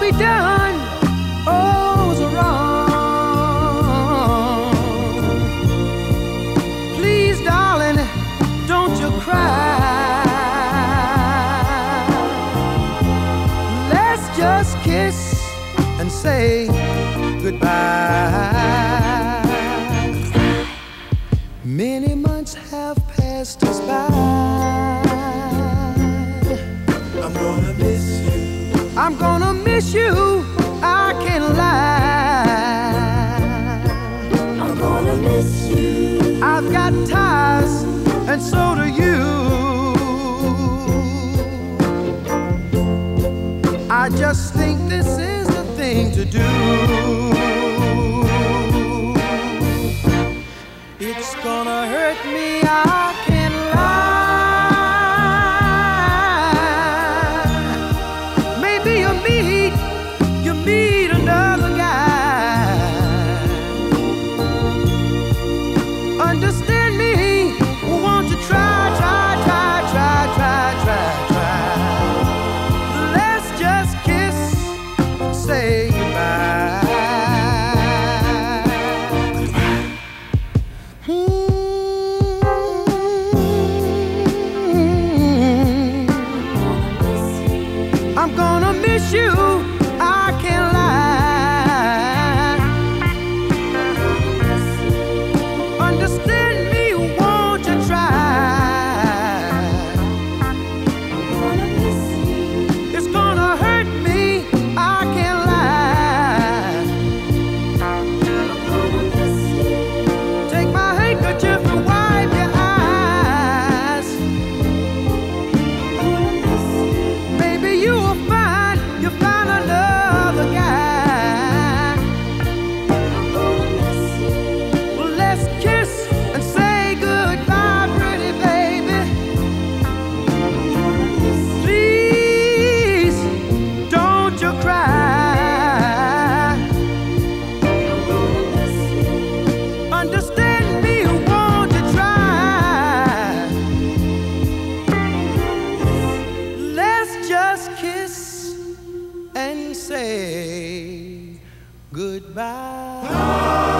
we done oh wrong. Please, darling, don't you cry. Let's just kiss and say goodbye. Many months have passed us by. I'm gonna miss you. I'm gonna just think this is the thing to do. It's gonna hurt me, I can't lie. Maybe you meet, you meet another guy. Understand gonna miss you. Say goodbye.